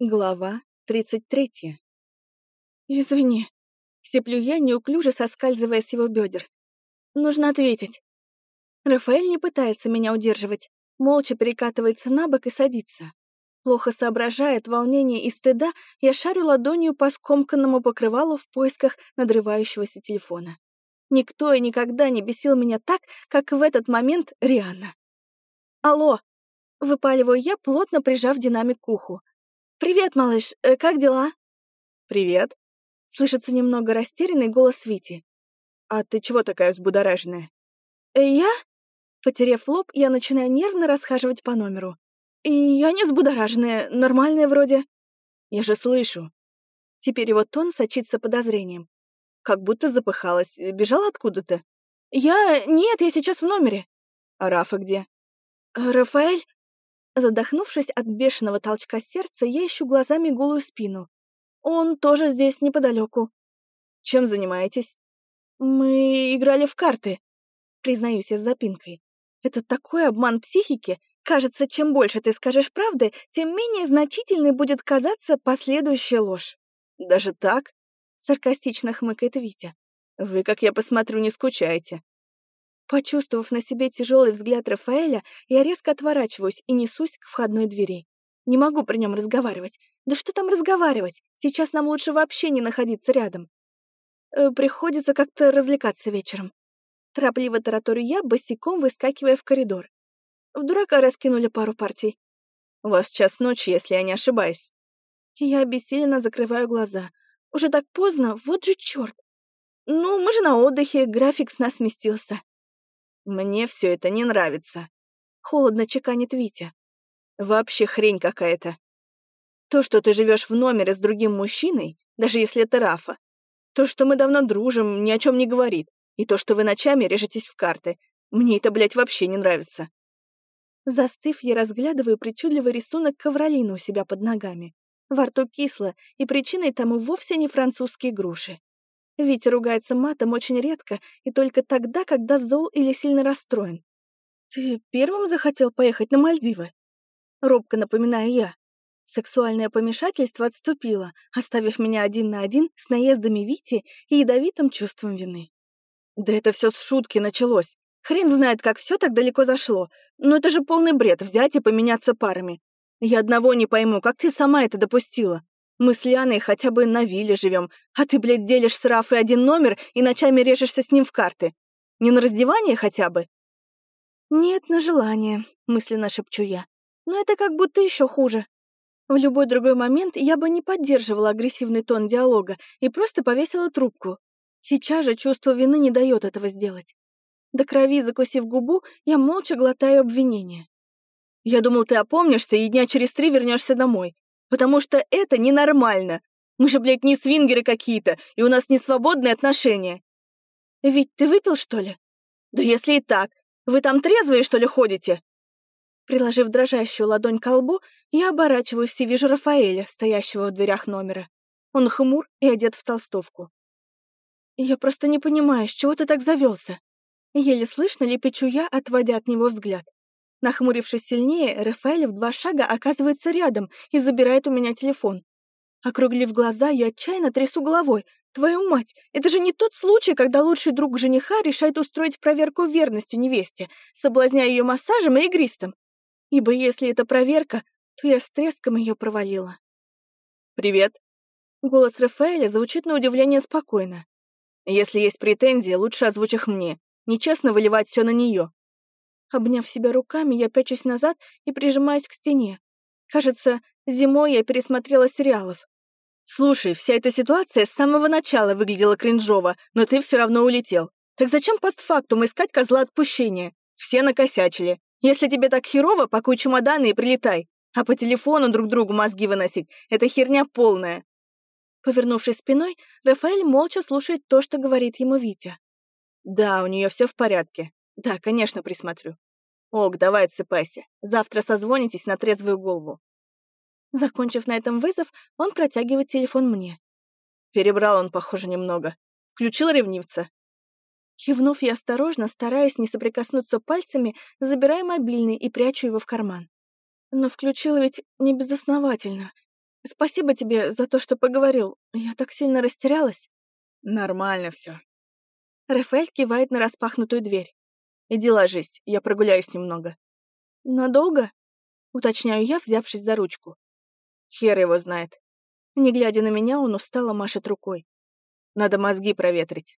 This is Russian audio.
Глава 33. «Извини», — сеплю я, неуклюже соскальзывая с его бедер. «Нужно ответить». Рафаэль не пытается меня удерживать, молча перекатывается на бок и садится. Плохо соображает волнение и стыда, я шарю ладонью по скомканному покрывалу в поисках надрывающегося телефона. Никто и никогда не бесил меня так, как в этот момент Рианна. «Алло!» — выпаливаю я, плотно прижав динамик к уху. «Привет, малыш, э, как дела?» «Привет», — слышится немного растерянный голос Вити. «А ты чего такая взбудораженная?» «Э, «Я?» Потерев лоб, я начинаю нервно расхаживать по номеру. «И я не взбудораженная, нормальная вроде». «Я же слышу». Теперь его тон сочится подозрением. Как будто запыхалась. Бежала откуда-то? «Я... Нет, я сейчас в номере». «А Рафа где?» «Рафаэль?» Задохнувшись от бешеного толчка сердца, я ищу глазами голую спину. Он тоже здесь, неподалеку. Чем занимаетесь? Мы играли в карты, признаюсь я с запинкой. Это такой обман психики. Кажется, чем больше ты скажешь правды, тем менее значительной будет казаться последующая ложь. Даже так? Саркастично хмыкает Витя. Вы, как я посмотрю, не скучаете. Почувствовав на себе тяжелый взгляд Рафаэля, я резко отворачиваюсь и несусь к входной двери. Не могу при нем разговаривать. Да что там разговаривать? Сейчас нам лучше вообще не находиться рядом. Э, приходится как-то развлекаться вечером. Торопливо тараторю я, босиком выскакивая в коридор. В дурака раскинули пару партий. У вас час ночи, если я не ошибаюсь. Я обессиленно закрываю глаза. Уже так поздно, вот же черт. Ну, мы же на отдыхе, график с нас сместился. Мне все это не нравится. Холодно чеканит Витя. Вообще хрень какая-то. То, что ты живешь в номере с другим мужчиной, даже если это Рафа, то, что мы давно дружим, ни о чем не говорит, и то, что вы ночами режетесь в карты, мне это, блядь, вообще не нравится. Застыв, я разглядываю причудливый рисунок ковролина у себя под ногами. Во рту кисло, и причиной тому вовсе не французские груши. Витя ругается матом очень редко и только тогда, когда зол или сильно расстроен. «Ты первым захотел поехать на Мальдивы?» Робко напоминаю я. Сексуальное помешательство отступило, оставив меня один на один с наездами Вити и ядовитым чувством вины. «Да это все с шутки началось. Хрен знает, как все так далеко зашло. Но это же полный бред взять и поменяться парами. Я одного не пойму, как ты сама это допустила? Мы с Лианой хотя бы на вилле живем, а ты, блядь, делишь с Рафой один номер и ночами режешься с ним в карты. Не на раздевание хотя бы?» «Нет, на желание», — мысленно шепчу я. «Но это как будто еще хуже. В любой другой момент я бы не поддерживала агрессивный тон диалога и просто повесила трубку. Сейчас же чувство вины не дает этого сделать. До крови закусив губу, я молча глотаю обвинения. «Я думал, ты опомнишься и дня через три вернешься домой. Потому что это ненормально. Мы же, блядь, не свингеры какие-то, и у нас не свободные отношения. Ведь ты выпил, что ли? Да если и так. Вы там трезвые, что ли, ходите? Приложив дрожащую ладонь к лбу, я оборачиваюсь и вижу Рафаэля, стоящего в дверях номера. Он хмур и одет в толстовку. «Я просто не понимаю, с чего ты так завелся? Еле слышно лепечу я, отводя от него взгляд. Нахмурившись сильнее, Рафаэль в два шага оказывается рядом и забирает у меня телефон. Округлив глаза, я отчаянно трясу головой. «Твою мать, это же не тот случай, когда лучший друг жениха решает устроить проверку верности невесте, соблазняя ее массажем и игристом. Ибо если это проверка, то я с треском ее провалила». «Привет». Голос Рафаэля звучит на удивление спокойно. «Если есть претензии, лучше озвучь их мне. Нечестно выливать все на нее. Обняв себя руками, я пячусь назад и прижимаюсь к стене. Кажется, зимой я пересмотрела сериалов. «Слушай, вся эта ситуация с самого начала выглядела кринжово, но ты все равно улетел. Так зачем постфактум искать козла отпущения? Все накосячили. Если тебе так херово, пакуй чемоданы и прилетай. А по телефону друг другу мозги выносить — это херня полная». Повернувшись спиной, Рафаэль молча слушает то, что говорит ему Витя. «Да, у нее все в порядке. Да, конечно, присмотрю. Ок, давай отсыпайся. Завтра созвонитесь на трезвую голову. Закончив на этом вызов, он протягивает телефон мне. Перебрал он, похоже, немного. Включил ревнивца. Кивнув, я осторожно, стараясь не соприкоснуться пальцами, забираю мобильный и прячу его в карман. Но включила ведь не безосновательно. Спасибо тебе за то, что поговорил. Я так сильно растерялась». «Нормально все. Рафаэль кивает на распахнутую дверь. «Иди ложись, я прогуляюсь немного». «Надолго?» Уточняю я, взявшись за ручку. Хер его знает. Не глядя на меня, он устало машет рукой. Надо мозги проветрить.